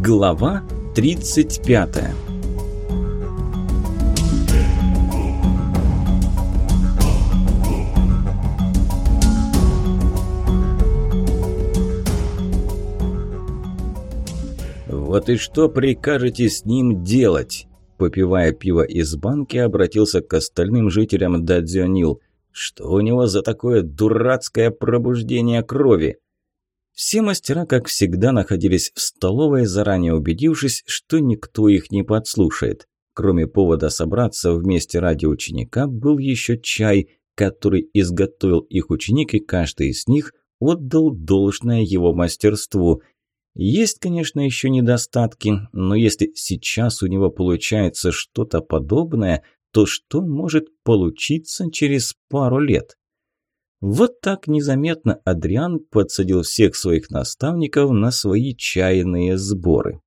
Глава 35 «Вот и что прикажете с ним делать?» Попивая пиво из банки, обратился к остальным жителям Дадзюнил. «Что у него за такое дурацкое пробуждение крови?» Все мастера, как всегда, находились в столовой, заранее убедившись, что никто их не подслушает. Кроме повода собраться вместе ради ученика, был еще чай, который изготовил их ученик, и каждый из них отдал должное его мастерству. Есть, конечно, еще недостатки, но если сейчас у него получается что-то подобное, то что может получиться через пару лет? Вот так незаметно Адриан подсадил всех своих наставников на свои чайные сборы.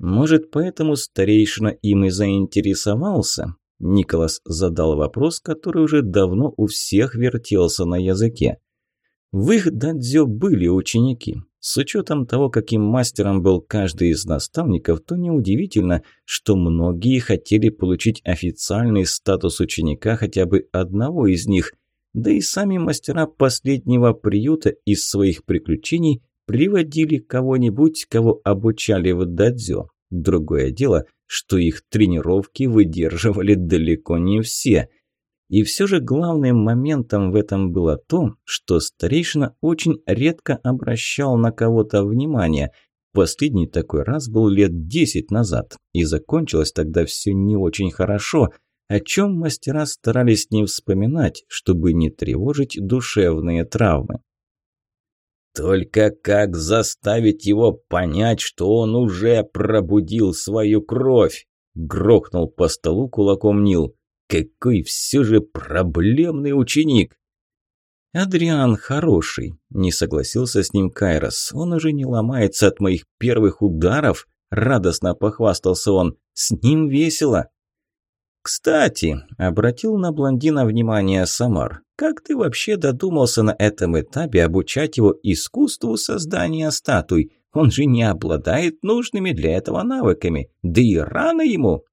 Может, поэтому старейшина им и заинтересовался? Николас задал вопрос, который уже давно у всех вертелся на языке. В их дадзё были ученики. С учетом того, каким мастером был каждый из наставников, то неудивительно, что многие хотели получить официальный статус ученика хотя бы одного из них – да и сами мастера последнего приюта из своих приключений приводили кого-нибудь, кого обучали в дадзё. Другое дело, что их тренировки выдерживали далеко не все. И все же главным моментом в этом было то, что старейшина очень редко обращал на кого-то внимание. Последний такой раз был лет десять назад, и закончилось тогда все не очень хорошо – о чем мастера старались не вспоминать, чтобы не тревожить душевные травмы. Только как заставить его понять, что он уже пробудил свою кровь? Грохнул по столу кулаком Нил. Какой все же проблемный ученик! «Адриан хороший», – не согласился с ним Кайрос. «Он уже не ломается от моих первых ударов», – радостно похвастался он. «С ним весело». «Кстати», – обратил на блондина внимание Самар, – «как ты вообще додумался на этом этапе обучать его искусству создания статуй? Он же не обладает нужными для этого навыками, да и рано ему».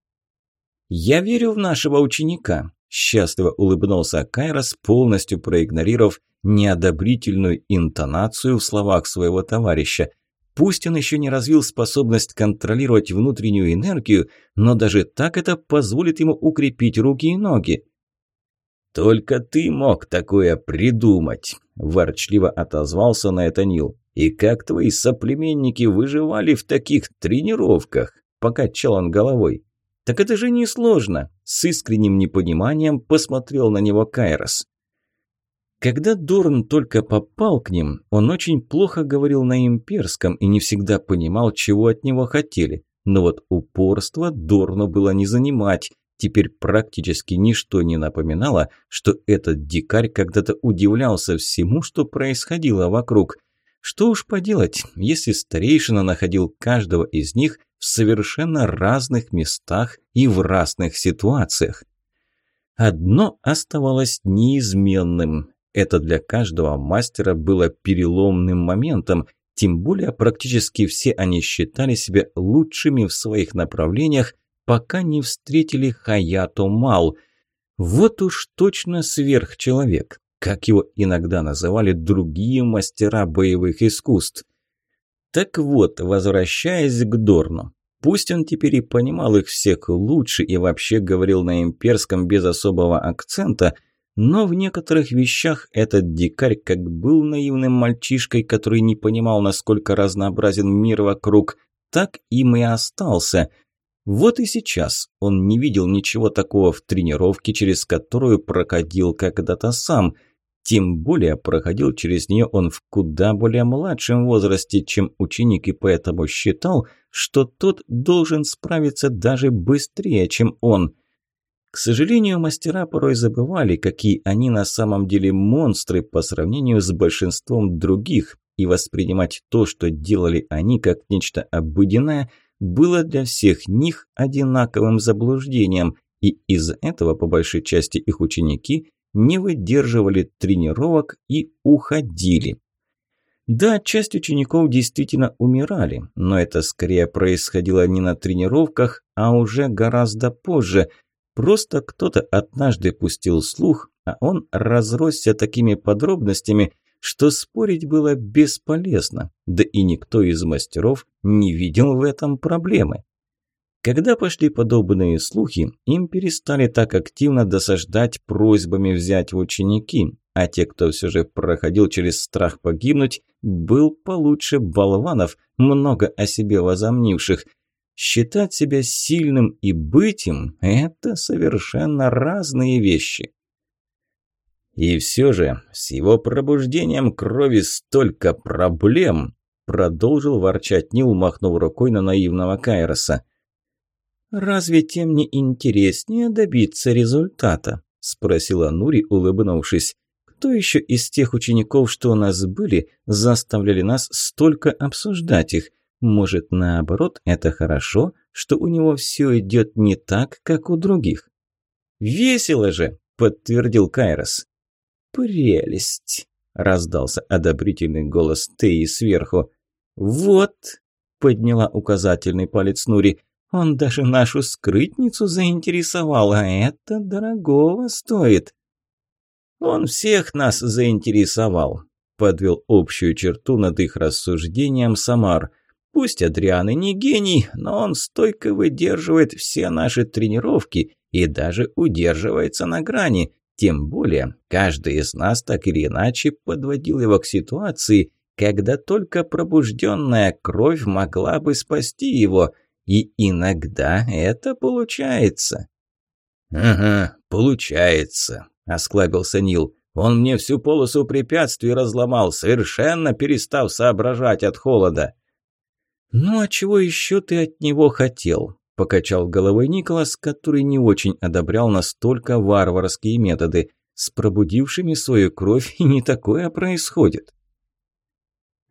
«Я верю в нашего ученика», – счастливо улыбнулся Кайрос, полностью проигнорировав неодобрительную интонацию в словах своего товарища – Пусть он еще не развил способность контролировать внутреннюю энергию, но даже так это позволит ему укрепить руки и ноги. «Только ты мог такое придумать», – ворчливо отозвался на это Нил. «И как твои соплеменники выживали в таких тренировках?» – покачал он головой. «Так это же несложно», – с искренним непониманием посмотрел на него Кайрос. Когда Дорн только попал к ним, он очень плохо говорил на имперском и не всегда понимал, чего от него хотели. Но вот упорство Дорну было не занимать. Теперь практически ничто не напоминало, что этот дикарь когда-то удивлялся всему, что происходило вокруг. Что уж поделать, если старейшина находил каждого из них в совершенно разных местах и в разных ситуациях. Одно оставалось неизменным это для каждого мастера было переломным моментом, тем более практически все они считали себя лучшими в своих направлениях, пока не встретили Хаято Мал. Вот уж точно сверхчеловек, как его иногда называли другие мастера боевых искусств. Так вот, возвращаясь к Дорну, пусть он теперь и понимал их всех лучше и вообще говорил на имперском без особого акцента – но в некоторых вещах этот дикарь как был наивным мальчишкой, который не понимал, насколько разнообразен мир вокруг, так им и остался. Вот и сейчас он не видел ничего такого в тренировке, через которую проходил когда-то сам. Тем более проходил через нее он в куда более младшем возрасте, чем ученик, и поэтому считал, что тот должен справиться даже быстрее, чем он – к сожалению, мастера порой забывали, какие они на самом деле монстры по сравнению с большинством других, и воспринимать то, что делали они, как нечто обыденное, было для всех них одинаковым заблуждением, и из этого по большей части их ученики не выдерживали тренировок и уходили. Да, часть учеников действительно умирали, но это скорее происходило не на тренировках, а уже гораздо позже. Просто кто-то однажды пустил слух, а он разросся такими подробностями, что спорить было бесполезно, да и никто из мастеров не видел в этом проблемы. Когда пошли подобные слухи, им перестали так активно досаждать просьбами взять ученики, а те, кто все же проходил через страх погибнуть, был получше болванов, много о себе возомнивших. Считать себя сильным и быть им – это совершенно разные вещи. И все же, с его пробуждением крови столько проблем, продолжил ворчать Нил, махнув рукой на наивного Кайроса. «Разве тем не интереснее добиться результата?» – спросила Нури, улыбнувшись. «Кто еще из тех учеников, что у нас были, заставляли нас столько обсуждать их? Может, наоборот, это хорошо, что у него все идет не так, как у других?» «Весело же!» – подтвердил Кайрос. «Прелесть!» – раздался одобрительный голос Теи сверху. «Вот!» – подняла указательный палец Нури – он даже нашу скрытницу заинтересовал, а это дорогого стоит. Он всех нас заинтересовал, подвел общую черту над их рассуждением Самар. Пусть Адриан и не гений, но он стойко выдерживает все наши тренировки и даже удерживается на грани. Тем более, каждый из нас так или иначе подводил его к ситуации, когда только пробужденная кровь могла бы спасти его – и иногда это получается. «Ага, получается», – осклабился Нил. «Он мне всю полосу препятствий разломал, совершенно перестав соображать от холода». «Ну а чего еще ты от него хотел?» – покачал головой Николас, который не очень одобрял настолько варварские методы. «С пробудившими свою кровь и не такое происходит».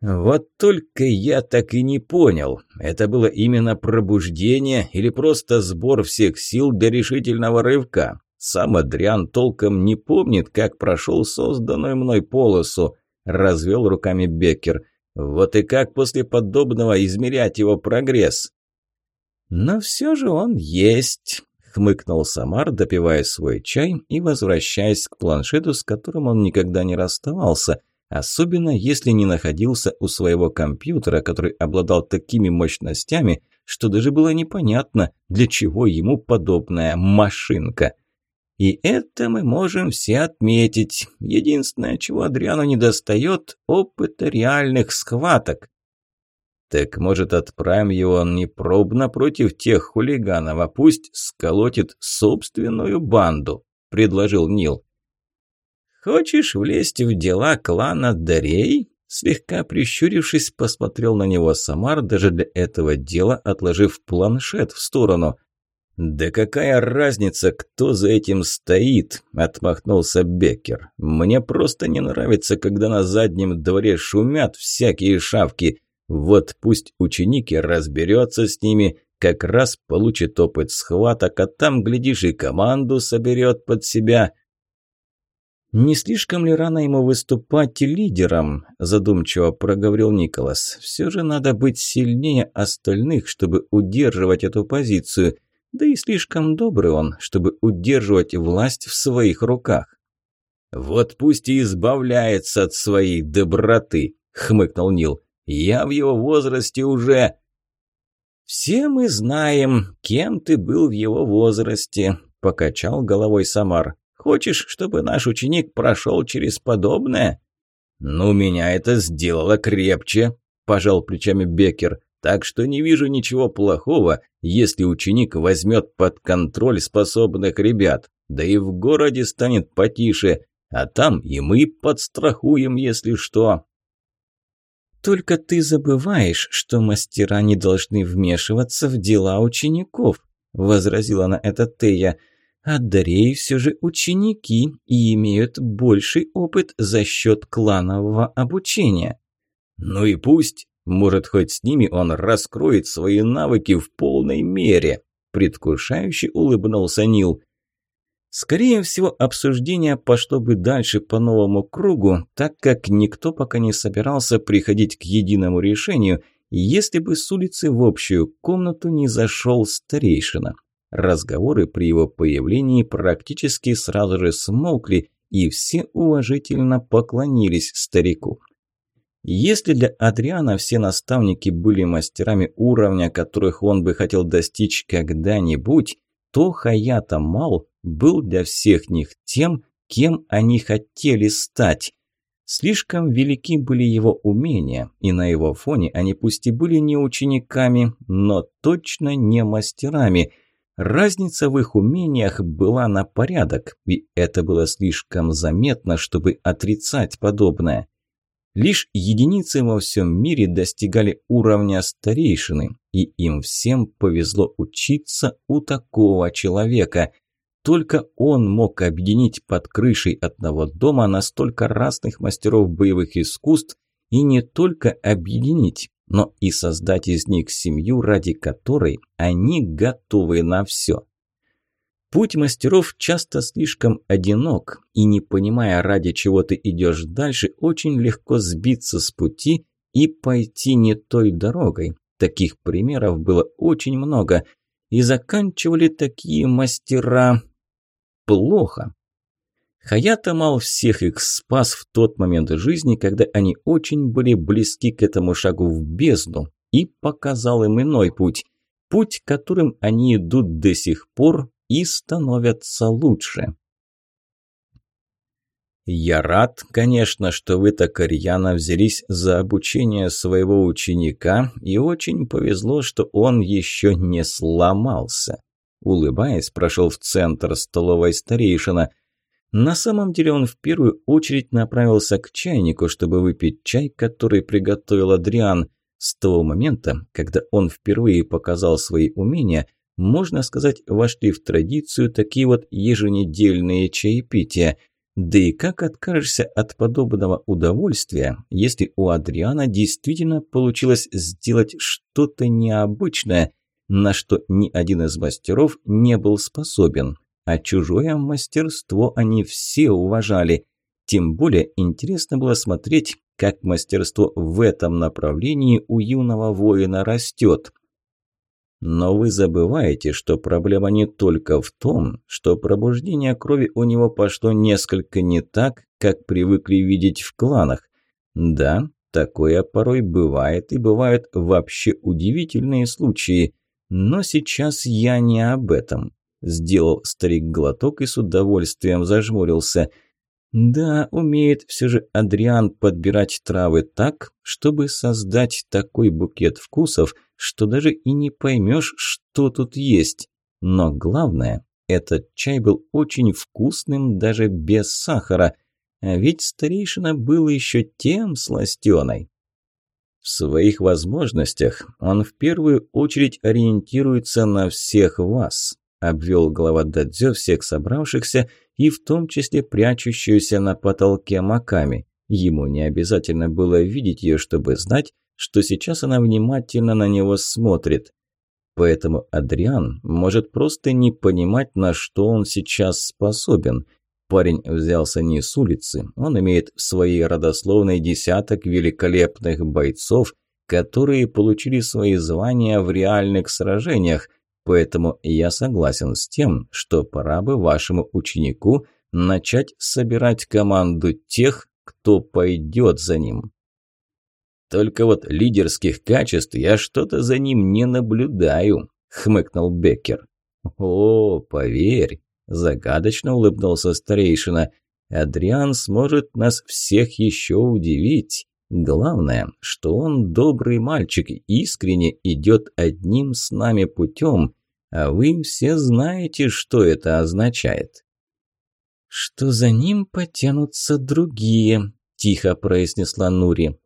Вот только я так и не понял, это было именно пробуждение или просто сбор всех сил для решительного рывка. Сам Адриан толком не помнит, как прошел созданную мной полосу, развел руками Беккер. Вот и как после подобного измерять его прогресс? Но все же он есть, хмыкнул Самар, допивая свой чай и возвращаясь к планшету, с которым он никогда не расставался – Особенно, если не находился у своего компьютера, который обладал такими мощностями, что даже было непонятно, для чего ему подобная машинка. И это мы можем все отметить. Единственное, чего Адриану не достает – опыта реальных схваток. Так может отправим его не пробно против тех хулиганов, а пусть сколотит собственную банду, предложил Нил. «Хочешь влезть в дела клана Дарей?» Слегка прищурившись, посмотрел на него Самар, даже для этого дела отложив планшет в сторону. «Да какая разница, кто за этим стоит?» – отмахнулся Беккер. «Мне просто не нравится, когда на заднем дворе шумят всякие шавки. Вот пусть ученик и разберется с ними, как раз получит опыт схваток, а там, глядишь, и команду соберет под себя». «Не слишком ли рано ему выступать лидером?» – задумчиво проговорил Николас. «Все же надо быть сильнее остальных, чтобы удерживать эту позицию. Да и слишком добрый он, чтобы удерживать власть в своих руках». «Вот пусть и избавляется от своей доброты», – хмыкнул Нил. «Я в его возрасте уже...» «Все мы знаем, кем ты был в его возрасте», – покачал головой Самар. Хочешь, чтобы наш ученик прошел через подобное?» «Ну, меня это сделало крепче», – пожал плечами Беккер. «Так что не вижу ничего плохого, если ученик возьмет под контроль способных ребят. Да и в городе станет потише, а там и мы подстрахуем, если что». «Только ты забываешь, что мастера не должны вмешиваться в дела учеников», – возразила на это Тея – а Дарей все же ученики и имеют больший опыт за счет кланового обучения. Ну и пусть, может хоть с ними он раскроет свои навыки в полной мере, предвкушающе улыбнулся Нил. Скорее всего, обсуждение пошло бы дальше по новому кругу, так как никто пока не собирался приходить к единому решению, если бы с улицы в общую комнату не зашел старейшина. Разговоры при его появлении практически сразу же смолкли, и все уважительно поклонились старику. Если для Адриана все наставники были мастерами уровня, которых он бы хотел достичь когда-нибудь, то Хаята Мал был для всех них тем, кем они хотели стать. Слишком велики были его умения, и на его фоне они пусть и были не учениками, но точно не мастерами. Разница в их умениях была на порядок, и это было слишком заметно, чтобы отрицать подобное. Лишь единицы во всем мире достигали уровня старейшины, и им всем повезло учиться у такого человека. Только он мог объединить под крышей одного дома настолько разных мастеров боевых искусств и не только объединить, но и создать из них семью, ради которой они готовы на все. Путь мастеров часто слишком одинок, и не понимая, ради чего ты идешь дальше, очень легко сбиться с пути и пойти не той дорогой. Таких примеров было очень много, и заканчивали такие мастера плохо. Хаята Мал всех их спас в тот момент жизни, когда они очень были близки к этому шагу в бездну, и показал им иной путь. Путь, которым они идут до сих пор, и становятся лучше. Я рад, конечно, что вы так рьяно взялись за обучение своего ученика, и очень повезло, что он еще не сломался. Улыбаясь, прошел в центр столовой старейшина. На самом деле он в первую очередь направился к чайнику, чтобы выпить чай, который приготовил Адриан. С того момента, когда он впервые показал свои умения – можно сказать, вошли в традицию такие вот еженедельные чаепития. Да и как откажешься от подобного удовольствия, если у Адриана действительно получилось сделать что-то необычное, на что ни один из мастеров не был способен. А чужое мастерство они все уважали. Тем более интересно было смотреть, как мастерство в этом направлении у юного воина растет. Но вы забываете, что проблема не только в том, что пробуждение крови у него пошло несколько не так, как привыкли видеть в кланах. Да, такое порой бывает, и бывают вообще удивительные случаи. Но сейчас я не об этом. Сделал старик глоток и с удовольствием зажмурился – да, умеет все же Адриан подбирать травы так, чтобы создать такой букет вкусов, что даже и не поймешь, что тут есть. Но главное, этот чай был очень вкусным даже без сахара, а ведь старейшина был еще тем сластеной. В своих возможностях он в первую очередь ориентируется на всех вас, обвел глава Дадзё всех собравшихся и в том числе прячущуюся на потолке Маками. Ему не обязательно было видеть ее, чтобы знать, что сейчас она внимательно на него смотрит. Поэтому Адриан может просто не понимать, на что он сейчас способен. Парень взялся не с улицы, он имеет в своей родословной десяток великолепных бойцов, которые получили свои звания в реальных сражениях – Поэтому я согласен с тем, что пора бы вашему ученику начать собирать команду тех, кто пойдет за ним. Только вот лидерских качеств я что-то за ним не наблюдаю, хмыкнул Беккер. О, поверь, загадочно улыбнулся старейшина. Адриан сможет нас всех еще удивить. Главное, что он добрый мальчик искренне идет одним с нами путем, а вы все знаете, что это означает. «Что за ним потянутся другие», – тихо произнесла Нури.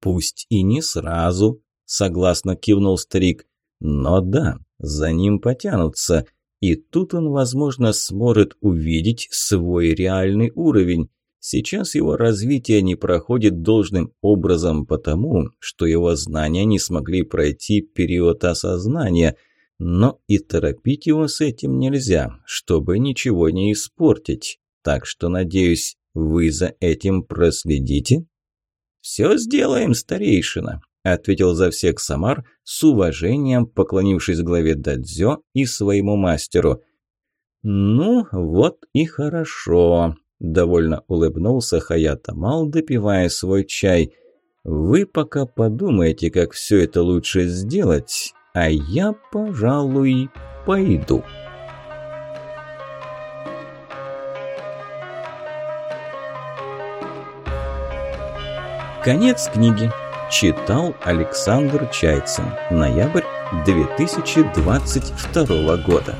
«Пусть и не сразу», – согласно кивнул старик. «Но да, за ним потянутся, и тут он, возможно, сможет увидеть свой реальный уровень». Сейчас его развитие не проходит должным образом потому, что его знания не смогли пройти период осознания. Но и торопить его с этим нельзя, чтобы ничего не испортить. Так что, надеюсь, вы за этим проследите? «Все сделаем, старейшина», – ответил за всех Самар, с уважением поклонившись главе Дадзё и своему мастеру. «Ну, вот и хорошо», – довольно улыбнулся Хаят Амал, допивая свой чай. «Вы пока подумайте, как все это лучше сделать, а я, пожалуй, пойду». Конец книги. Читал Александр Чайцин. Ноябрь 2022 года.